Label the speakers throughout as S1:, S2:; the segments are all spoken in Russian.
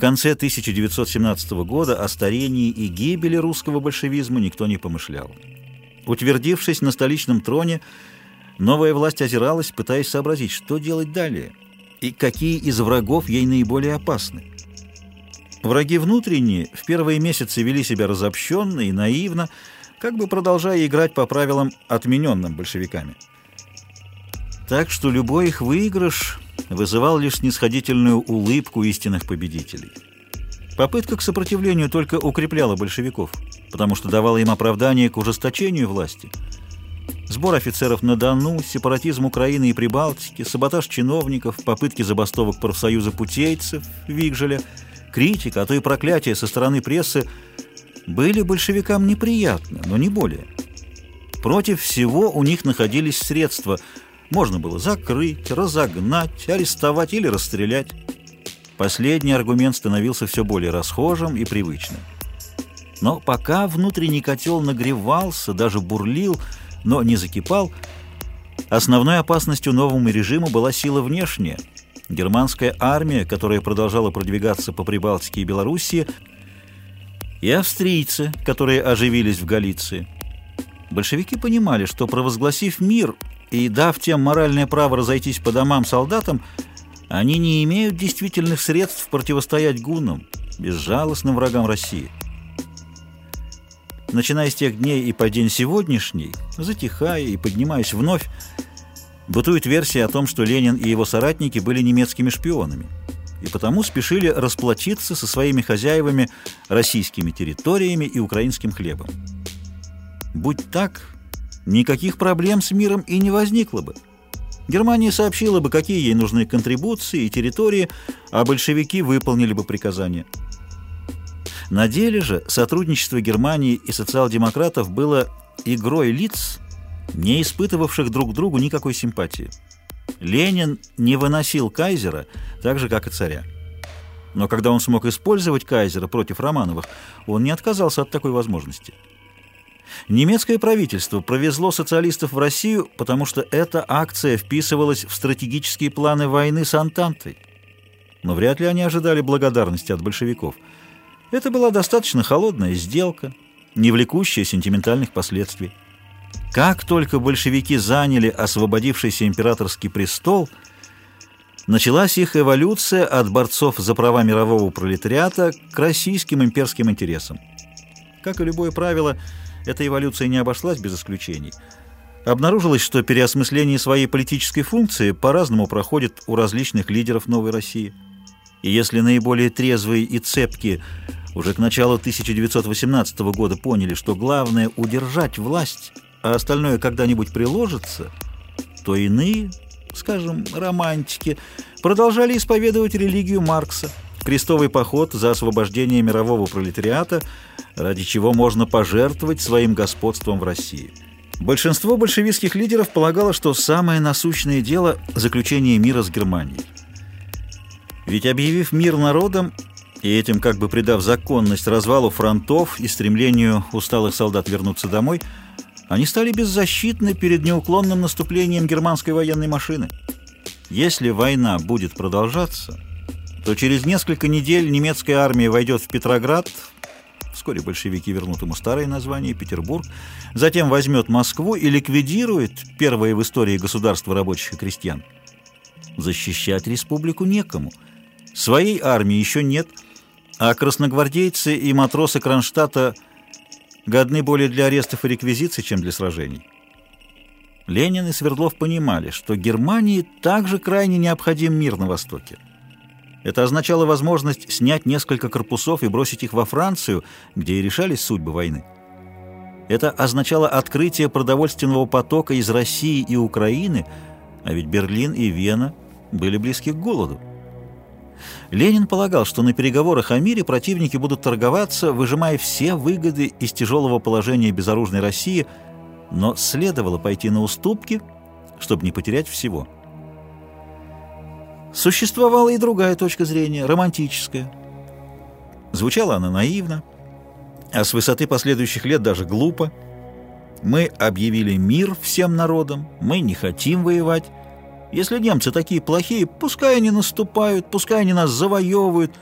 S1: конце 1917 года о старении и гибели русского большевизма никто не помышлял. Утвердившись на столичном троне, новая власть озиралась, пытаясь сообразить, что делать далее и какие из врагов ей наиболее опасны. Враги внутренние в первые месяцы вели себя разобщенно и наивно, как бы продолжая играть по правилам, отмененным большевиками. Так что любой их выигрыш вызывал лишь снисходительную улыбку истинных победителей. Попытка к сопротивлению только укрепляла большевиков, потому что давала им оправдание к ужесточению власти. Сбор офицеров на Дону, сепаратизм Украины и Прибалтики, саботаж чиновников, попытки забастовок профсоюза путейцев, Вигжеля, критика, а то и проклятие со стороны прессы были большевикам неприятны, но не более. Против всего у них находились средства – можно было закрыть, разогнать, арестовать или расстрелять. Последний аргумент становился все более расхожим и привычным. Но пока внутренний котел нагревался, даже бурлил, но не закипал, основной опасностью новому режиму была сила внешняя. Германская армия, которая продолжала продвигаться по Прибалтике и Белоруссии, и австрийцы, которые оживились в Галиции. Большевики понимали, что провозгласив мир и дав тем моральное право разойтись по домам солдатам, они не имеют действительных средств противостоять гуннам, безжалостным врагам России. Начиная с тех дней и по день сегодняшний, затихая и поднимаясь вновь, бытует версия о том, что Ленин и его соратники были немецкими шпионами и потому спешили расплатиться со своими хозяевами российскими территориями и украинским хлебом. Будь так, никаких проблем с миром и не возникло бы. Германия сообщила бы, какие ей нужны контрибуции и территории, а большевики выполнили бы приказания. На деле же сотрудничество Германии и социал-демократов было игрой лиц, не испытывавших друг другу никакой симпатии. Ленин не выносил кайзера, так же, как и царя. Но когда он смог использовать кайзера против Романовых, он не отказался от такой возможности. Немецкое правительство провезло социалистов в Россию, потому что эта акция вписывалась в стратегические планы войны с Антантой. Но вряд ли они ожидали благодарности от большевиков. Это была достаточно холодная сделка, не влекущая сентиментальных последствий. Как только большевики заняли освободившийся императорский престол, началась их эволюция от борцов за права мирового пролетариата к российским имперским интересам. Как и любое правило, эта эволюция не обошлась без исключений. Обнаружилось, что переосмысление своей политической функции по-разному проходит у различных лидеров Новой России. И если наиболее трезвые и цепкие уже к началу 1918 года поняли, что главное – удержать власть, а остальное когда-нибудь приложится, то иные, скажем, романтики, продолжали исповедовать религию Маркса – крестовый поход за освобождение мирового пролетариата, ради чего можно пожертвовать своим господством в России. Большинство большевистских лидеров полагало, что самое насущное дело – заключение мира с Германией. Ведь объявив мир народом и этим как бы придав законность развалу фронтов и стремлению усталых солдат вернуться домой, они стали беззащитны перед неуклонным наступлением германской военной машины. Если война будет продолжаться – то через несколько недель немецкая армия войдет в Петроград, вскоре большевики вернут ему старое название, Петербург, затем возьмет Москву и ликвидирует первое в истории государство рабочих и крестьян. Защищать республику некому. Своей армии еще нет, а красногвардейцы и матросы Кронштадта годны более для арестов и реквизиций, чем для сражений. Ленин и Свердлов понимали, что Германии также крайне необходим мир на Востоке. Это означало возможность снять несколько корпусов и бросить их во Францию, где и решались судьбы войны. Это означало открытие продовольственного потока из России и Украины, а ведь Берлин и Вена были близки к голоду. Ленин полагал, что на переговорах о мире противники будут торговаться, выжимая все выгоды из тяжелого положения безоружной России, но следовало пойти на уступки, чтобы не потерять всего. Существовала и другая точка зрения, романтическая. Звучала она наивно, а с высоты последующих лет даже глупо. Мы объявили мир всем народам, мы не хотим воевать. Если немцы такие плохие, пускай они наступают, пускай они нас завоевывают,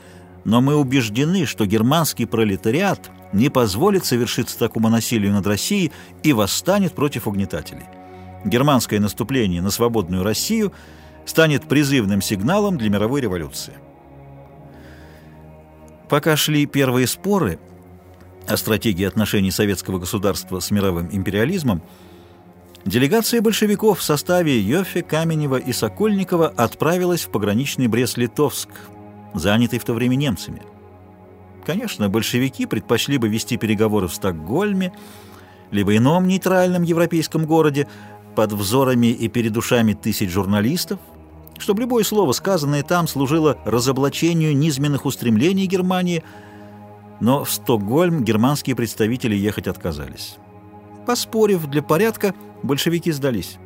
S1: но мы убеждены, что германский пролетариат не позволит совершиться такому насилию над Россией и восстанет против угнетателей. Германское наступление на свободную Россию станет призывным сигналом для мировой революции. Пока шли первые споры о стратегии отношений советского государства с мировым империализмом, делегация большевиков в составе Йоффе, Каменева и Сокольникова отправилась в пограничный Брест-Литовск, занятый в то время немцами. Конечно, большевики предпочли бы вести переговоры в Стокгольме, либо ином нейтральном европейском городе, под взорами и перед ушами тысяч журналистов, чтобы любое слово, сказанное там, служило разоблачению низменных устремлений Германии, но в Стокгольм германские представители ехать отказались. Поспорив для порядка, большевики сдались.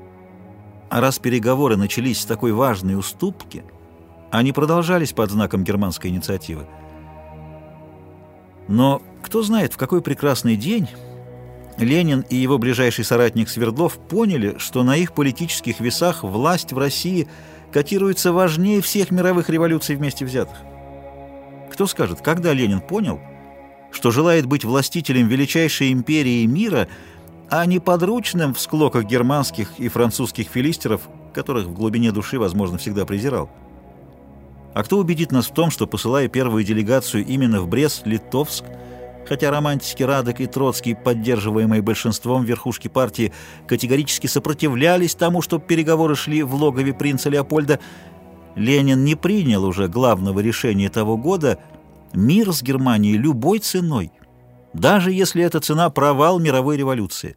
S1: А раз переговоры начались с такой важной уступки, они продолжались под знаком германской инициативы. Но кто знает, в какой прекрасный день Ленин и его ближайший соратник Свердлов поняли, что на их политических весах власть в России котируется важнее всех мировых революций вместе взятых. Кто скажет, когда Ленин понял, что желает быть властителем величайшей империи мира, а не подручным в склоках германских и французских филистеров, которых в глубине души, возможно, всегда презирал? А кто убедит нас в том, что, посылая первую делегацию именно в Брест-Литовск, хотя романтики Радок и Троцкий, поддерживаемые большинством верхушки партии, категорически сопротивлялись тому, чтобы переговоры шли в логове принца Леопольда, Ленин не принял уже главного решения того года мир с Германией любой ценой, даже если эта цена провал мировой революции.